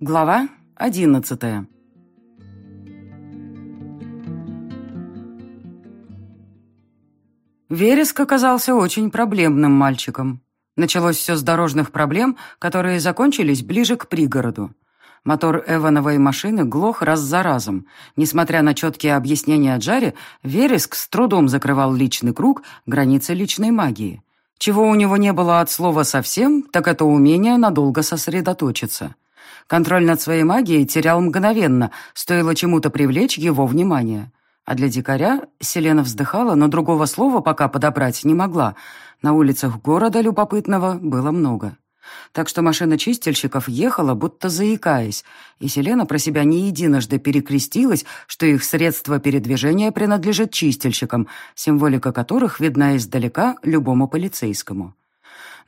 Глава одиннадцатая Вереск оказался очень проблемным мальчиком. Началось все с дорожных проблем, которые закончились ближе к пригороду. Мотор Эвановой машины глох раз за разом. Несмотря на четкие объяснения Джаре, Вереск с трудом закрывал личный круг, границы личной магии. Чего у него не было от слова совсем, так это умение надолго сосредоточиться. Контроль над своей магией терял мгновенно, стоило чему-то привлечь его внимание. А для дикаря Селена вздыхала, но другого слова пока подобрать не могла. На улицах города любопытного было много. Так что машина чистильщиков ехала, будто заикаясь, и Селена про себя не единожды перекрестилась, что их средство передвижения принадлежит чистильщикам, символика которых видна издалека любому полицейскому.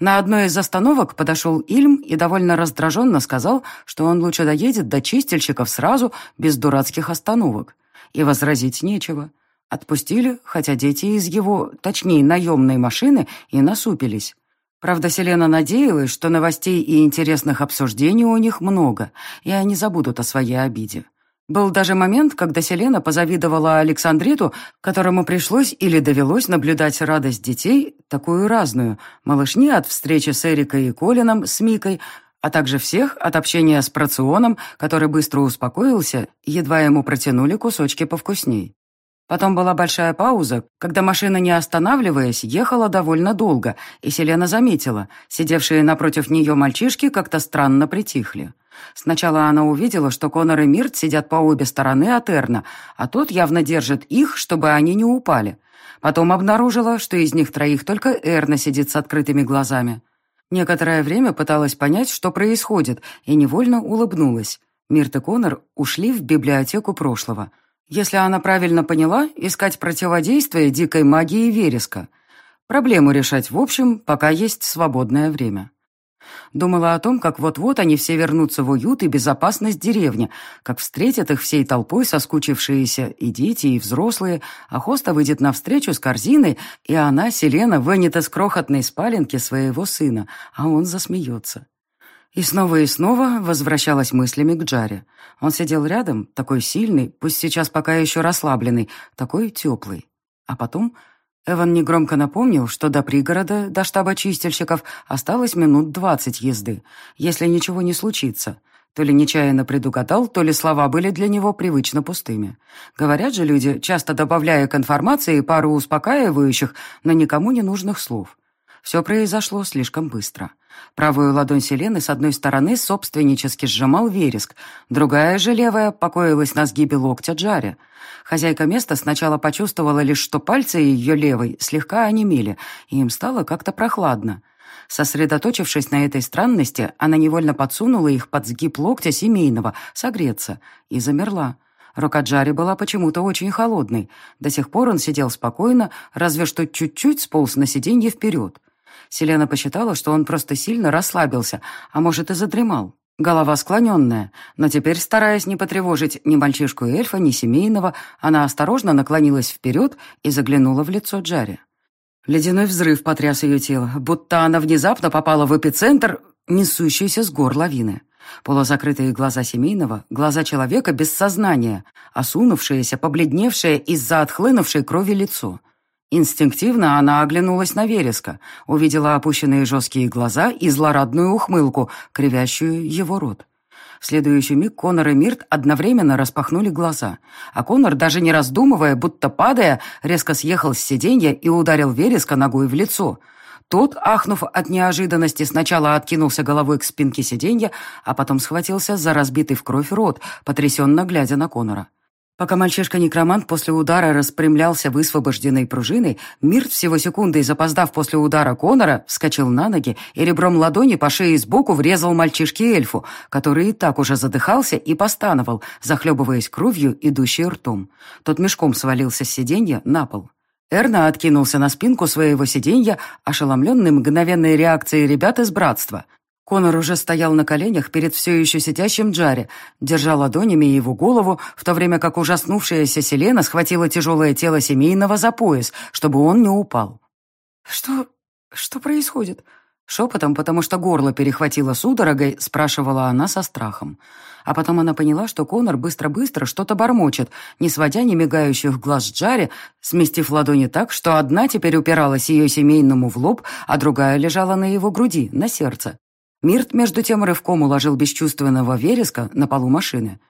На одной из остановок подошел Ильм и довольно раздраженно сказал, что он лучше доедет до чистильщиков сразу, без дурацких остановок. И возразить нечего. Отпустили, хотя дети из его, точнее, наемной машины, и насупились. Правда, Селена надеялась, что новостей и интересных обсуждений у них много, и они забудут о своей обиде. Был даже момент, когда Селена позавидовала Александриту, которому пришлось или довелось наблюдать радость детей, такую разную, малышни от встречи с Эрикой и Колином, с Микой, а также всех от общения с Проционом, который быстро успокоился, едва ему протянули кусочки повкусней. Потом была большая пауза, когда машина, не останавливаясь, ехала довольно долго, и Селена заметила, сидевшие напротив нее мальчишки как-то странно притихли. Сначала она увидела, что Конор и Мирт сидят по обе стороны от Эрна, а тот явно держит их, чтобы они не упали. Потом обнаружила, что из них троих только Эрна сидит с открытыми глазами. Некоторое время пыталась понять, что происходит, и невольно улыбнулась. Мирт и Конор ушли в библиотеку прошлого. Если она правильно поняла, искать противодействие дикой магии вереска. Проблему решать в общем, пока есть свободное время. Думала о том, как вот-вот они все вернутся в уют и безопасность деревни, как встретят их всей толпой соскучившиеся и дети, и взрослые, а Хоста выйдет навстречу с корзиной, и она, Селена, вынет из крохотной спаленки своего сына, а он засмеется. И снова и снова возвращалась мыслями к Джаре. Он сидел рядом, такой сильный, пусть сейчас пока еще расслабленный, такой теплый. А потом Эван негромко напомнил, что до пригорода, до штаба чистильщиков, осталось минут двадцать езды, если ничего не случится. То ли нечаянно предугадал, то ли слова были для него привычно пустыми. Говорят же люди, часто добавляя к информации пару успокаивающих, но никому не нужных слов. Все произошло слишком быстро. Правую ладонь Селены с одной стороны собственнически сжимал вереск, другая же левая покоилась на сгибе локтя Джаре. Хозяйка места сначала почувствовала лишь, что пальцы ее левой слегка онемели, и им стало как-то прохладно. Сосредоточившись на этой странности, она невольно подсунула их под сгиб локтя семейного, согреться, и замерла. Рука Джари была почему-то очень холодной. До сих пор он сидел спокойно, разве что чуть-чуть сполз на сиденье вперед. Селена посчитала, что он просто сильно расслабился, а может и задремал. Голова склоненная, но теперь, стараясь не потревожить ни мальчишку эльфа, ни семейного, она осторожно наклонилась вперед и заглянула в лицо Джари. Ледяной взрыв потряс ее тело, будто она внезапно попала в эпицентр, несущийся с гор лавины. Полузакрытые глаза семейного, глаза человека без сознания, осунувшееся, побледневшее из-за отхлынувшей крови лицо. Инстинктивно она оглянулась на вереска, увидела опущенные жесткие глаза и злорадную ухмылку, кривящую его рот. В следующий миг Конор и Мирт одновременно распахнули глаза, а Конор, даже не раздумывая, будто падая, резко съехал с сиденья и ударил вереска ногой в лицо. Тот, ахнув от неожиданности, сначала откинулся головой к спинке сиденья, а потом схватился за разбитый в кровь рот, потрясенно глядя на Конора. Пока мальчишка-некромант после удара распрямлялся высвобожденной пружиной, Мирт, всего секундой запоздав после удара Конора, вскочил на ноги и ребром ладони по шее сбоку врезал мальчишке-эльфу, который и так уже задыхался и постановал, захлебываясь кровью, идущей ртом. Тот мешком свалился с сиденья на пол. Эрна откинулся на спинку своего сиденья, ошеломленный мгновенной реакцией ребят из братства. Конор уже стоял на коленях перед все еще сидящим Джаре, держа ладонями его голову, в то время как ужаснувшаяся Селена схватила тяжелое тело семейного за пояс, чтобы он не упал. «Что... что происходит? Шепотом, потому что горло перехватило судорогой, спрашивала она со страхом. А потом она поняла, что Конор быстро-быстро что-то бормочет, не сводя ни мигающих глаз Джаре, сместив ладони так, что одна теперь упиралась ее семейному в лоб, а другая лежала на его груди, на сердце. Мирт, между тем, рывком уложил бесчувственного вереска на полу машины.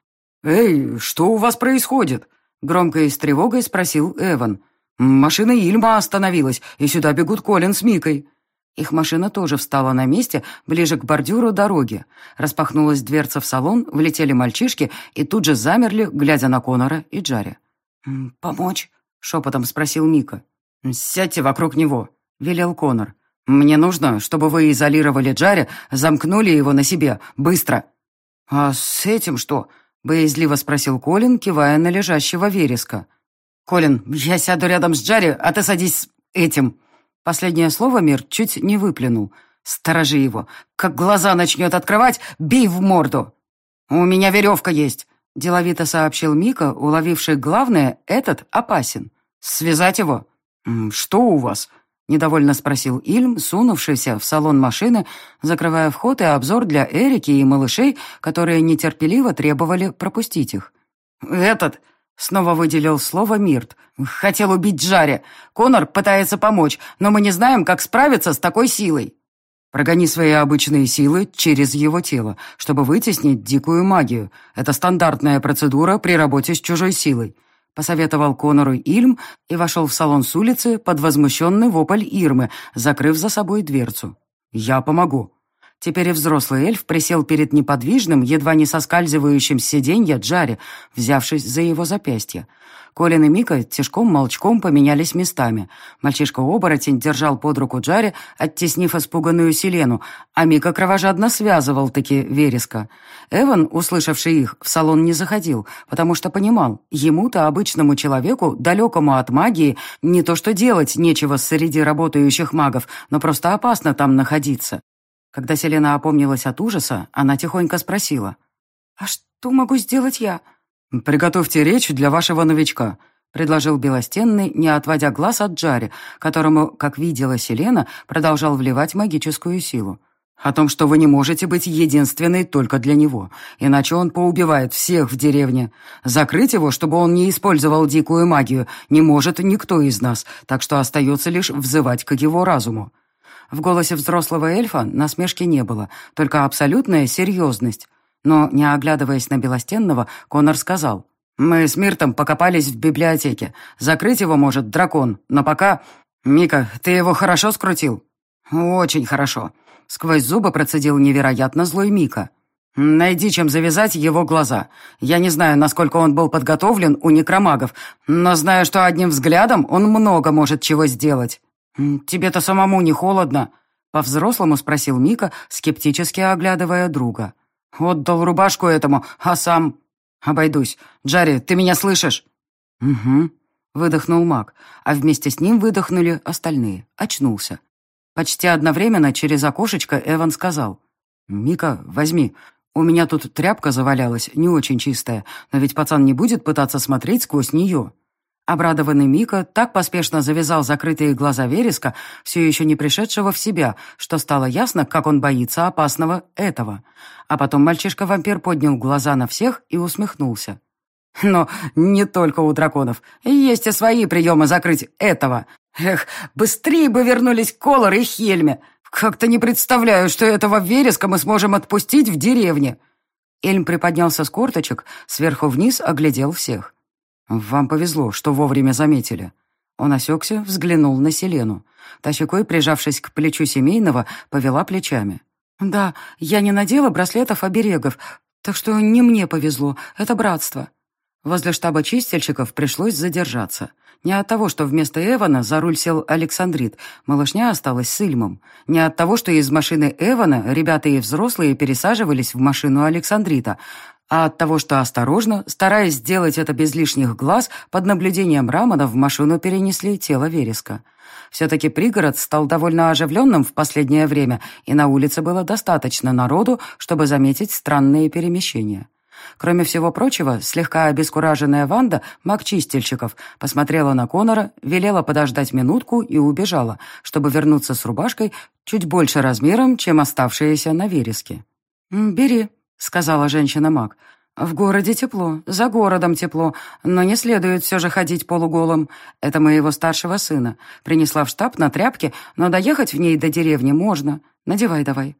«Эй, что у вас происходит?» Громко и с тревогой спросил Эван. «Машина Ильма остановилась, и сюда бегут Колин с Микой». Их машина тоже встала на месте, ближе к бордюру дороги. Распахнулась дверца в салон, влетели мальчишки и тут же замерли, глядя на Конора и Джарри. «Помочь?» — шепотом спросил Мика. «Сядьте вокруг него», — велел Конор. «Мне нужно, чтобы вы изолировали Джарри, замкнули его на себе. Быстро!» «А с этим что?» — боязливо спросил Колин, кивая на лежащего вереска. «Колин, я сяду рядом с Джарри, а ты садись с этим». Последнее слово Мир чуть не выплюнул. «Сторожи его. Как глаза начнет открывать, бей в морду!» «У меня веревка есть», — деловито сообщил Мика, уловивший главное, этот опасен. «Связать его?» «Что у вас?» — недовольно спросил Ильм, сунувшийся в салон машины, закрывая вход и обзор для Эрики и малышей, которые нетерпеливо требовали пропустить их. «Этот...» Снова выделил слово Мирт. «Хотел убить Джаре. Конор пытается помочь, но мы не знаем, как справиться с такой силой». «Прогони свои обычные силы через его тело, чтобы вытеснить дикую магию. Это стандартная процедура при работе с чужой силой», — посоветовал Конору Ильм и вошел в салон с улицы под возмущенный вопль Ирмы, закрыв за собой дверцу. «Я помогу». Теперь и взрослый эльф присел перед неподвижным, едва не соскальзывающим с сиденья Джари, взявшись за его запястье. Колин и Мика тяжком-молчком поменялись местами. Мальчишка-оборотень держал под руку Джари, оттеснив испуганную Селену, а Мика кровожадно связывал таки вереска. Эван, услышавший их, в салон не заходил, потому что понимал, ему-то, обычному человеку, далекому от магии, не то что делать нечего среди работающих магов, но просто опасно там находиться. Когда Селена опомнилась от ужаса, она тихонько спросила. «А что могу сделать я?» «Приготовьте речь для вашего новичка», — предложил Белостенный, не отводя глаз от Джари, которому, как видела Селена, продолжал вливать магическую силу. «О том, что вы не можете быть единственной только для него, иначе он поубивает всех в деревне. Закрыть его, чтобы он не использовал дикую магию, не может никто из нас, так что остается лишь взывать к его разуму. В голосе взрослого эльфа насмешки не было, только абсолютная серьезность. Но, не оглядываясь на Белостенного, Конор сказал, «Мы с Миртом покопались в библиотеке. Закрыть его может дракон, но пока... Мика, ты его хорошо скрутил?» «Очень хорошо». Сквозь зубы процедил невероятно злой Мика. «Найди, чем завязать его глаза. Я не знаю, насколько он был подготовлен у некромагов, но знаю, что одним взглядом он много может чего сделать». «Тебе-то самому не холодно?» — по-взрослому спросил Мика, скептически оглядывая друга. «Отдал рубашку этому, а сам...» «Обойдусь. Джарри, ты меня слышишь?» «Угу», — выдохнул маг, а вместе с ним выдохнули остальные. Очнулся. Почти одновременно через окошечко Эван сказал. «Мика, возьми. У меня тут тряпка завалялась, не очень чистая, но ведь пацан не будет пытаться смотреть сквозь нее». Обрадованный Мика так поспешно завязал закрытые глаза вереска, все еще не пришедшего в себя, что стало ясно, как он боится опасного этого. А потом мальчишка-вампир поднял глаза на всех и усмехнулся. «Но не только у драконов. Есть и свои приемы закрыть этого. Эх, быстрее бы вернулись Колор и Хельме. Как-то не представляю, что этого вереска мы сможем отпустить в деревне». Эльм приподнялся с корточек, сверху вниз оглядел всех. «Вам повезло, что вовремя заметили». Он осекся, взглянул на Селену. Та щекой, прижавшись к плечу семейного, повела плечами. «Да, я не надела браслетов-оберегов, так что не мне повезло, это братство». Возле штаба чистильщиков пришлось задержаться. Не от того, что вместо Эвана за руль сел Александрит, малышня осталась с Ильмом. Не от того, что из машины Эвана ребята и взрослые пересаживались в машину Александрита, а от того, что осторожно, стараясь сделать это без лишних глаз, под наблюдением Рамона в машину перенесли тело Вереска. Все-таки пригород стал довольно оживленным в последнее время, и на улице было достаточно народу, чтобы заметить странные перемещения. Кроме всего прочего, слегка обескураженная Ванда, маг чистильщиков, посмотрела на Конора, велела подождать минутку и убежала, чтобы вернуться с рубашкой чуть больше размером, чем оставшиеся на вереске. «Бери», — сказала женщина-маг. «В городе тепло, за городом тепло, но не следует все же ходить полуголым. Это моего старшего сына. Принесла в штаб на тряпке, но доехать в ней до деревни можно. Надевай давай».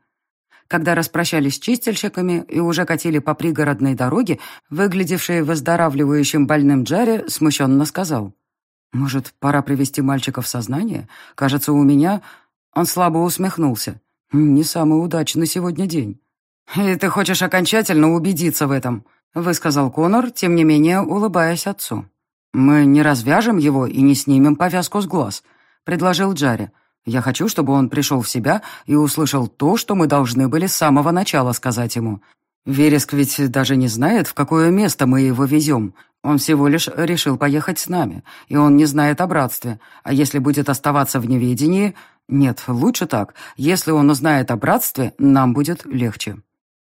Когда распрощались с чистильщиками и уже катили по пригородной дороге, выглядевший выздоравливающим больным Джарри смущенно сказал. «Может, пора привести мальчика в сознание? Кажется, у меня...» Он слабо усмехнулся. «Не самый удачный сегодня день». «И ты хочешь окончательно убедиться в этом?» — высказал Конор, тем не менее улыбаясь отцу. «Мы не развяжем его и не снимем повязку с глаз», — предложил Джарри. «Я хочу, чтобы он пришел в себя и услышал то, что мы должны были с самого начала сказать ему. Вереск ведь даже не знает, в какое место мы его везем. Он всего лишь решил поехать с нами, и он не знает о братстве. А если будет оставаться в неведении... Нет, лучше так. Если он узнает о братстве, нам будет легче».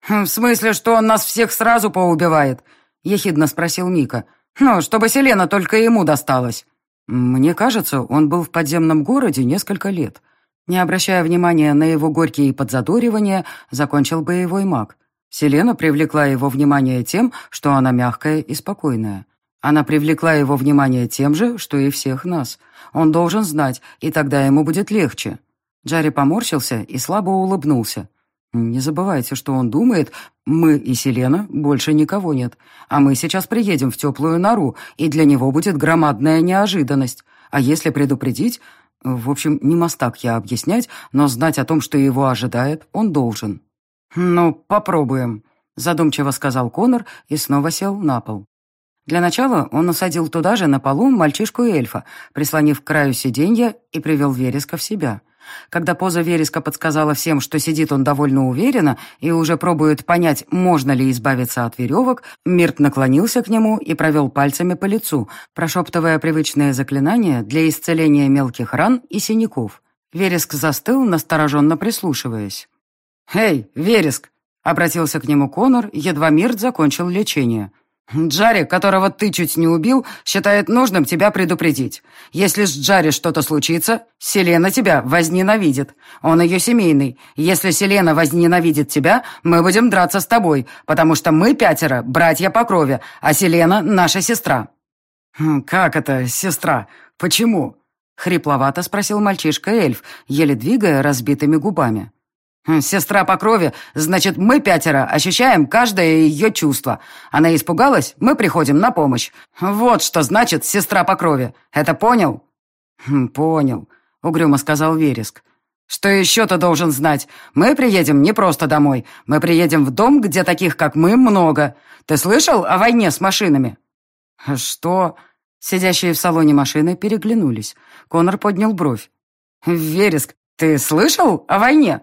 «В смысле, что он нас всех сразу поубивает?» — ехидно спросил Мика. «Ну, чтобы Селена только ему досталась». «Мне кажется, он был в подземном городе несколько лет». Не обращая внимания на его горькие подзадоривания, закончил боевой маг. Селена привлекла его внимание тем, что она мягкая и спокойная. Она привлекла его внимание тем же, что и всех нас. Он должен знать, и тогда ему будет легче. Джарри поморщился и слабо улыбнулся. Не забывайте, что он думает, мы и Селена, больше никого нет. А мы сейчас приедем в теплую нору, и для него будет громадная неожиданность. А если предупредить... В общем, не мастак я объяснять, но знать о том, что его ожидает, он должен. «Ну, попробуем», — задумчиво сказал Конор и снова сел на пол. Для начала он усадил туда же на полу мальчишку-эльфа, прислонив к краю сиденья и привел Вереска в себя — когда поза вереска подсказала всем, что сидит он довольно уверенно и уже пробует понять, можно ли избавиться от веревок, Мирт наклонился к нему и провел пальцами по лицу, прошептывая привычное заклинание для исцеления мелких ран и синяков. Вереск застыл, настороженно прислушиваясь. «Эй, Вереск!» — обратился к нему Конор, едва Мирт закончил лечение — Джарри, которого ты чуть не убил, считает нужным тебя предупредить. Если с Джарри что-то случится, Селена тебя возненавидит. Он ее семейный. Если Селена возненавидит тебя, мы будем драться с тобой, потому что мы пятеро, братья по крови, а Селена — наша сестра». «Хм, «Как это, сестра? Почему?» — хрипловато спросил мальчишка-эльф, еле двигая разбитыми губами. Хм, «Сестра по крови, значит, мы пятеро ощущаем каждое ее чувство. Она испугалась, мы приходим на помощь. Вот что значит сестра по крови. Это понял?» хм, «Понял», — угрюмо сказал Вереск. «Что еще ты должен знать? Мы приедем не просто домой. Мы приедем в дом, где таких, как мы, много. Ты слышал о войне с машинами?» «Что?» Сидящие в салоне машины переглянулись. Конор поднял бровь. «Вереск, ты слышал о войне?»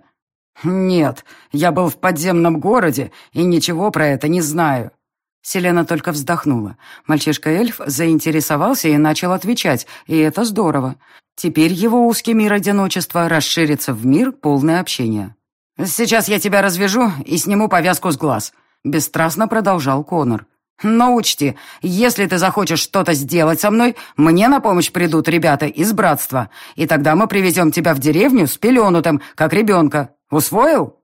«Нет, я был в подземном городе и ничего про это не знаю». Селена только вздохнула. Мальчишка-эльф заинтересовался и начал отвечать, и это здорово. Теперь его узкий мир одиночества расширится в мир, полное общение. «Сейчас я тебя развяжу и сниму повязку с глаз», — бесстрастно продолжал Конор. «Но учти, если ты захочешь что-то сделать со мной, мне на помощь придут ребята из братства, и тогда мы привезем тебя в деревню с пеленутым, как ребенка. Усвоил?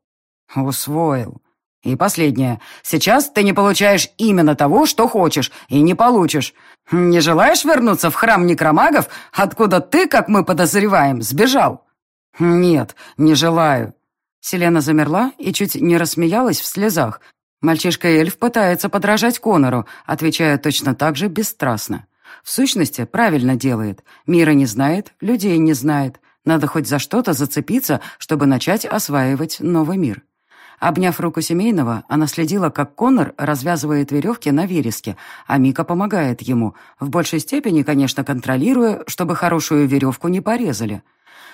Усвоил. И последнее. Сейчас ты не получаешь именно того, что хочешь, и не получишь. Не желаешь вернуться в храм некромагов, откуда ты, как мы подозреваем, сбежал? Нет, не желаю. Селена замерла и чуть не рассмеялась в слезах. Мальчишка-эльф пытается подражать Конору, отвечая точно так же бесстрастно. В сущности, правильно делает. Мира не знает, людей не знает. Надо хоть за что-то зацепиться, чтобы начать осваивать новый мир. Обняв руку семейного, она следила, как Конор развязывает веревки на вереске, а Мика помогает ему, в большей степени, конечно, контролируя, чтобы хорошую веревку не порезали.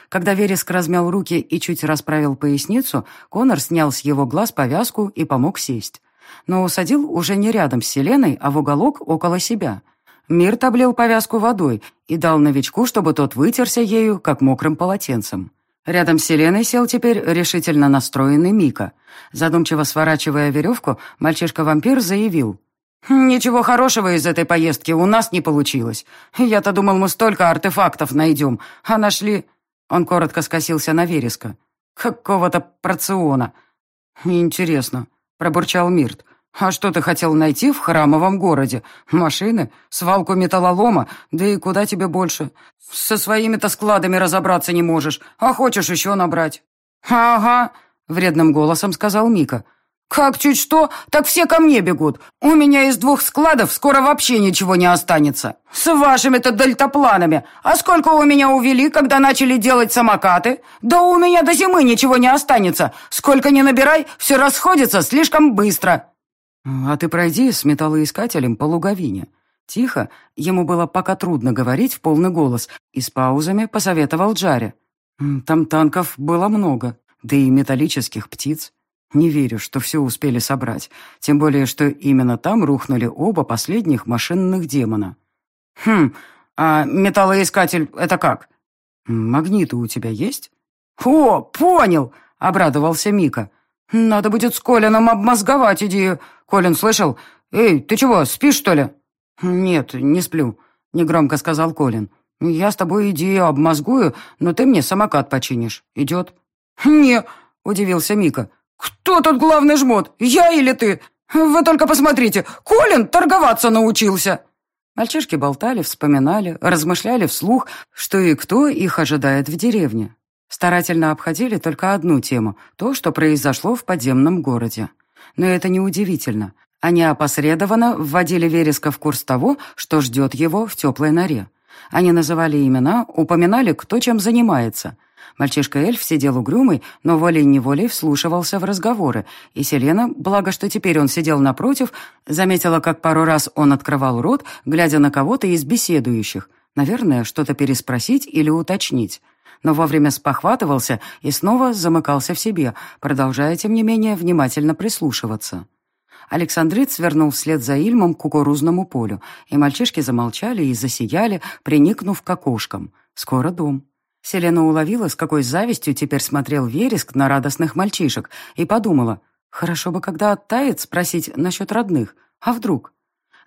Когда вереск размял руки и чуть расправил поясницу, Конор снял с его глаз повязку и помог сесть. Но усадил уже не рядом с Селеной, а в уголок около себя — Мирт облил повязку водой и дал новичку, чтобы тот вытерся ею, как мокрым полотенцем. Рядом с Селеной сел теперь решительно настроенный Мика. Задумчиво сворачивая веревку, мальчишка-вампир заявил. «Ничего хорошего из этой поездки у нас не получилось. Я-то думал, мы столько артефактов найдем, а нашли...» Он коротко скосился на вереска. «Какого-то проциона». «Интересно», — пробурчал Мирт. «А что ты хотел найти в храмовом городе? Машины? Свалку металлолома? Да и куда тебе больше? Со своими-то складами разобраться не можешь, а хочешь еще набрать». «Ага», — вредным голосом сказал Мика. «Как чуть что, так все ко мне бегут. У меня из двух складов скоро вообще ничего не останется. С вашими-то дельтапланами. А сколько у меня увели, когда начали делать самокаты? Да у меня до зимы ничего не останется. Сколько ни набирай, все расходится слишком быстро». «А ты пройди с металлоискателем по луговине». Тихо, ему было пока трудно говорить в полный голос, и с паузами посоветовал Джаре. «Там танков было много, да и металлических птиц. Не верю, что все успели собрать, тем более, что именно там рухнули оба последних машинных демона». «Хм, а металлоискатель — это как?» «Магниты у тебя есть?» «О, понял!» — обрадовался Мика. «Надо будет с Колином обмозговать идею. Колин слышал? Эй, ты чего, спишь, что ли?» «Нет, не сплю», — негромко сказал Колин. «Я с тобой идею обмозгую, но ты мне самокат починишь. Идет?» «Не», — удивился Мика. «Кто тут главный жмот, я или ты? Вы только посмотрите, Колин торговаться научился!» Мальчишки болтали, вспоминали, размышляли вслух, что и кто их ожидает в деревне. Старательно обходили только одну тему — то, что произошло в подземном городе. Но это неудивительно. Они опосредованно вводили Вереска в курс того, что ждет его в теплой норе. Они называли имена, упоминали, кто чем занимается. Мальчишка-эльф сидел угрюмый, но волей-неволей вслушивался в разговоры, и Селена, благо что теперь он сидел напротив, заметила, как пару раз он открывал рот, глядя на кого-то из беседующих. Наверное, что-то переспросить или уточнить но вовремя спохватывался и снова замыкался в себе, продолжая, тем не менее, внимательно прислушиваться. Александрит свернул вслед за Ильмом к кукурузному полю, и мальчишки замолчали и засияли, приникнув к окошкам. Скоро дом. Селена уловила, с какой завистью теперь смотрел Вереск на радостных мальчишек, и подумала, хорошо бы, когда оттает, спросить насчет родных. А вдруг?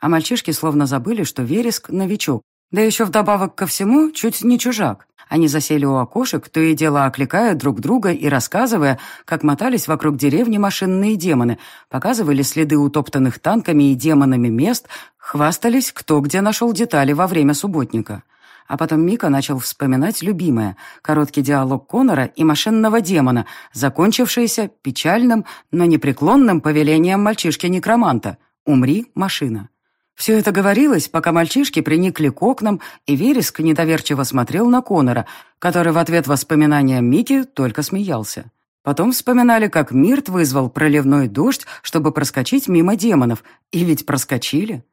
А мальчишки словно забыли, что Вереск — новичок, да еще вдобавок ко всему чуть не чужак. Они засели у окошек, то и дело окликая друг друга и рассказывая, как мотались вокруг деревни машинные демоны, показывали следы утоптанных танками и демонами мест, хвастались, кто где нашел детали во время субботника. А потом Мика начал вспоминать любимое, короткий диалог Конора и машинного демона, закончившийся печальным, но непреклонным повелением мальчишки-некроманта «Умри, машина». Все это говорилось, пока мальчишки приникли к окнам, и Вереск недоверчиво смотрел на Конора, который в ответ воспоминаниям Мики только смеялся. Потом вспоминали, как Мирт вызвал проливной дождь, чтобы проскочить мимо демонов. И ведь проскочили.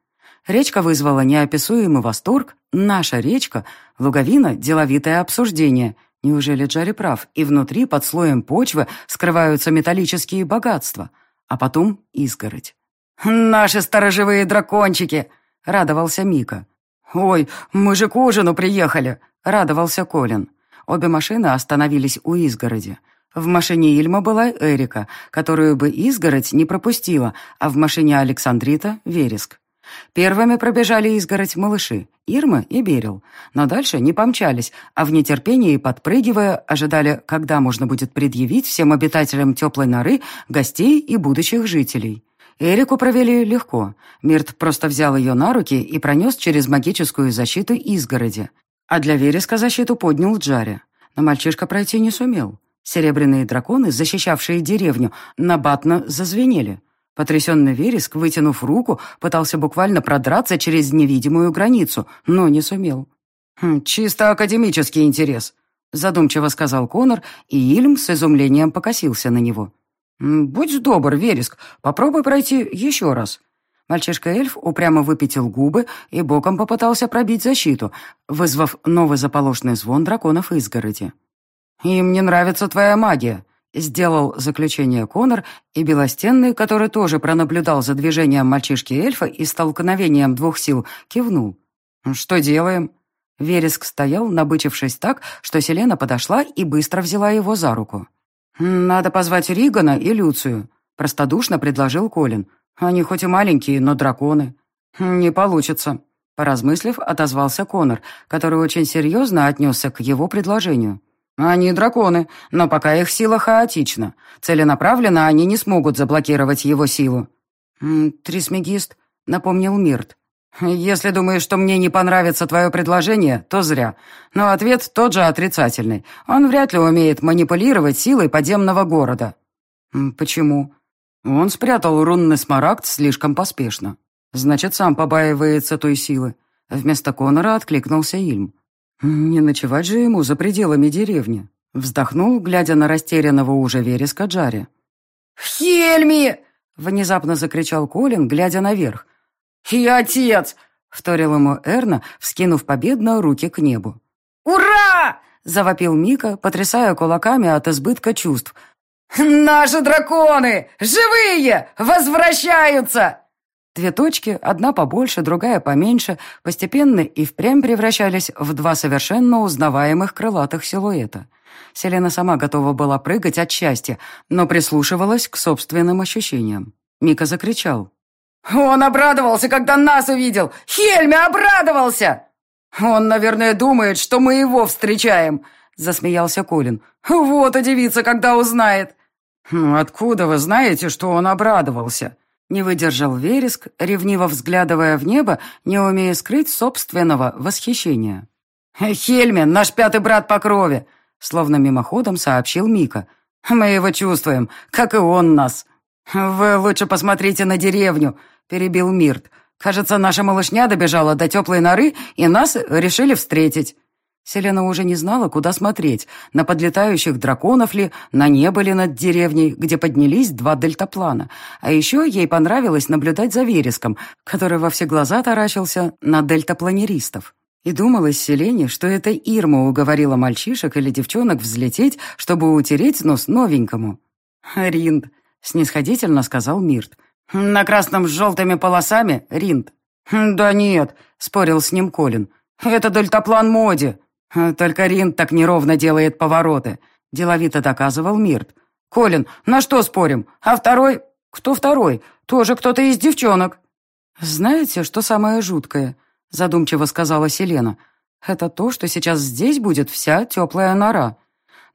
Речка вызвала неописуемый восторг. Наша речка. Луговина — деловитое обсуждение. Неужели Джарри прав? И внутри, под слоем почвы, скрываются металлические богатства. А потом изгородь. «Наши сторожевые дракончики!» — радовался Мика. «Ой, мы же к ужину приехали!» — радовался Колин. Обе машины остановились у изгороди. В машине Ильма была Эрика, которую бы изгородь не пропустила, а в машине Александрита — Вереск. Первыми пробежали изгородь малыши, Ирма и Берил, но дальше не помчались, а в нетерпении, подпрыгивая, ожидали, когда можно будет предъявить всем обитателям теплой норы гостей и будущих жителей. Эрику провели легко. Мирт просто взял ее на руки и пронес через магическую защиту изгороди. А для Вереска защиту поднял Джари. Но мальчишка пройти не сумел. Серебряные драконы, защищавшие деревню, набатно зазвенели. Потрясенный Вереск, вытянув руку, пытался буквально продраться через невидимую границу, но не сумел. «Хм, «Чисто академический интерес», — задумчиво сказал Конор, и Ильм с изумлением покосился на него. «Будь добр, Вереск, попробуй пройти еще раз». Мальчишка-эльф упрямо выпятил губы и боком попытался пробить защиту, вызвав новый заполошный звон драконов изгороди. «Им не нравится твоя магия», — сделал заключение Конор, и Белостенный, который тоже пронаблюдал за движением мальчишки-эльфа и столкновением двух сил, кивнул. «Что делаем?» Вереск стоял, набычившись так, что Селена подошла и быстро взяла его за руку. «Надо позвать Ригана и Люцию», — простодушно предложил Колин. «Они хоть и маленькие, но драконы». «Не получится», — поразмыслив, отозвался Конор, который очень серьезно отнесся к его предложению. «Они драконы, но пока их сила хаотична. Целенаправленно они не смогут заблокировать его силу». «Трисмегист», — напомнил Мирт. «Если думаешь, что мне не понравится твое предложение, то зря. Но ответ тот же отрицательный. Он вряд ли умеет манипулировать силой подземного города». «Почему?» Он спрятал рунный смарагд слишком поспешно. Значит, сам побаивается той силы. Вместо Конора откликнулся Ильм. «Не ночевать же ему за пределами деревни». Вздохнул, глядя на растерянного уже вереска Джари. «Хельми!» — внезапно закричал Колин, глядя наверх. «И отец!» — вторил ему Эрна, вскинув победно руки к небу. «Ура!» — завопил Мика, потрясая кулаками от избытка чувств. «Наши драконы! Живые! Возвращаются!» Две точки, одна побольше, другая поменьше, постепенно и впрямь превращались в два совершенно узнаваемых крылатых силуэта. Селена сама готова была прыгать от счастья, но прислушивалась к собственным ощущениям. Мика закричал. «Он обрадовался, когда нас увидел! Хельме обрадовался!» «Он, наверное, думает, что мы его встречаем!» — засмеялся Колин. «Вот удивится, когда узнает!» «Ну, «Откуда вы знаете, что он обрадовался?» Не выдержал Вереск, ревниво взглядывая в небо, не умея скрыть собственного восхищения. «Хельме, наш пятый брат по крови!» Словно мимоходом сообщил Мика. «Мы его чувствуем, как и он нас!» «Вы лучше посмотрите на деревню», — перебил Мирт. «Кажется, наша малышня добежала до теплой норы, и нас решили встретить». Селена уже не знала, куда смотреть, на подлетающих драконов ли, на небо ли над деревней, где поднялись два дельтаплана. А еще ей понравилось наблюдать за вереском, который во все глаза таращился на дельтапланеристов. И думалось Селене, что это Ирма уговорила мальчишек или девчонок взлететь, чтобы утереть нос новенькому. «Ринд», — снисходительно сказал Мирт. «На красном с желтыми полосами — Ринд». «Да нет», — спорил с ним Колин. «Это дельтаплан Моди». «Только Ринд так неровно делает повороты», — деловито доказывал Мирт. «Колин, на что спорим? А второй? Кто второй? Тоже кто-то из девчонок». «Знаете, что самое жуткое?» — задумчиво сказала Селена. «Это то, что сейчас здесь будет вся теплая нора».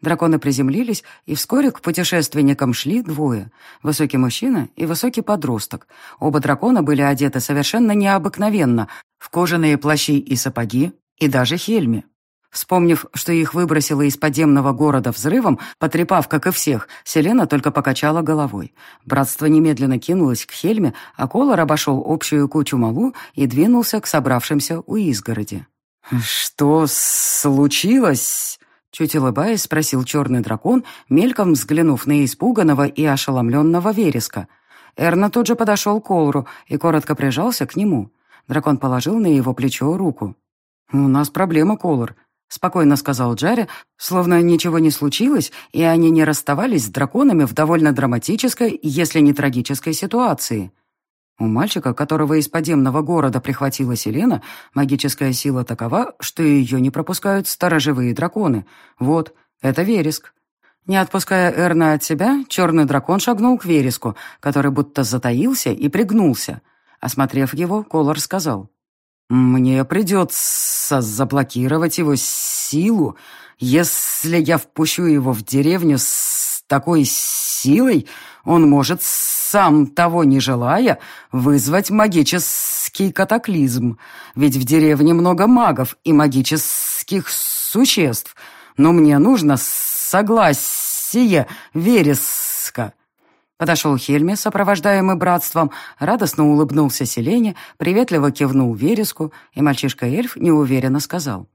Драконы приземлились, и вскоре к путешественникам шли двое. Высокий мужчина и высокий подросток. Оба дракона были одеты совершенно необыкновенно, в кожаные плащи и сапоги, и даже хельми. Вспомнив, что их выбросило из подземного города взрывом, потрепав, как и всех, Селена только покачала головой. Братство немедленно кинулось к Хельме, а Колор обошел общую кучу малу и двинулся к собравшимся у изгороди. «Что случилось?» Чуть улыбаясь, спросил черный дракон, мельком взглянув на испуганного и ошеломленного вереска. Эрна тут же подошел к Колру и коротко прижался к нему. Дракон положил на его плечо руку. «У нас проблема, Колор», спокойно сказал Джарри, словно ничего не случилось, и они не расставались с драконами в довольно драматической, если не трагической ситуации. У мальчика, которого из подземного города прихватила Селена, магическая сила такова, что ее не пропускают сторожевые драконы. Вот, это вереск. Не отпуская Эрна от себя, черный дракон шагнул к вереску, который будто затаился и пригнулся. Осмотрев его, Колор сказал. Мне придется заблокировать его силу. Если я впущу его в деревню с такой силой, он может, сам того не желая, вызвать магический катаклизм. Ведь в деревне много магов и магических существ. Но мне нужно согласие Вереска. Подошел Хельме, сопровождаемый братством, радостно улыбнулся Селене, приветливо кивнул Вереску, и мальчишка-эльф неуверенно сказал.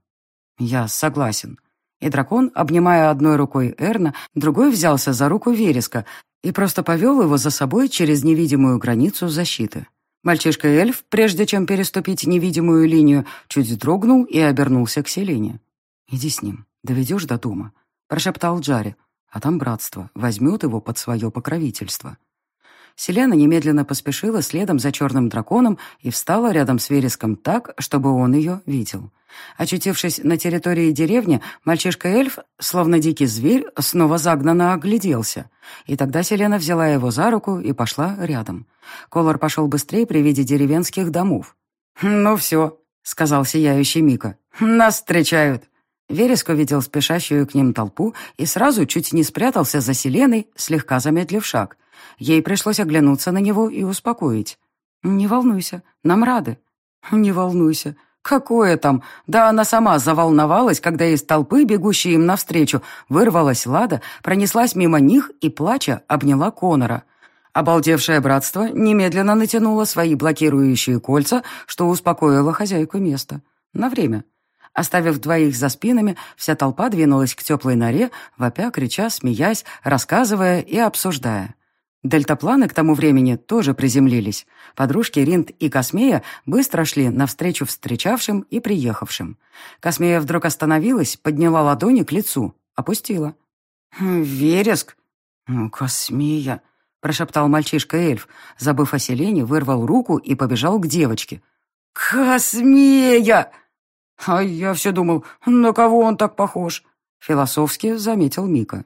«Я согласен». И дракон, обнимая одной рукой Эрна, другой взялся за руку Вереска и просто повел его за собой через невидимую границу защиты. Мальчишка-эльф, прежде чем переступить невидимую линию, чуть дрогнул и обернулся к Селене. «Иди с ним, доведешь до дома», — прошептал Джари а там братство возьмет его под свое покровительство. Селена немедленно поспешила следом за черным драконом и встала рядом с вереском так, чтобы он ее видел. Очутившись на территории деревни, мальчишка-эльф, словно дикий зверь, снова загнанно огляделся. И тогда Селена взяла его за руку и пошла рядом. Колор пошел быстрее при виде деревенских домов. «Ну все», — сказал сияющий Мика, — «нас встречают». Вереск увидел спешащую к ним толпу и сразу чуть не спрятался за Селеной, слегка замедлив шаг. Ей пришлось оглянуться на него и успокоить. «Не волнуйся, нам рады». «Не волнуйся. Какое там? Да она сама заволновалась, когда из толпы, бегущей им навстречу, вырвалась Лада, пронеслась мимо них и, плача, обняла Конора. Обалдевшее братство немедленно натянуло свои блокирующие кольца, что успокоило хозяйку места. На время. Оставив двоих за спинами, вся толпа двинулась к теплой норе, вопя, крича, смеясь, рассказывая и обсуждая. Дельтапланы к тому времени тоже приземлились. Подружки Ринд и Космея быстро шли навстречу встречавшим и приехавшим. Космея вдруг остановилась, подняла ладони к лицу, опустила. «Вереск?» «Космея», — прошептал мальчишка-эльф, забыв о селении, вырвал руку и побежал к девочке. «Космея!» «А я все думал, на кого он так похож?» — философски заметил Мика.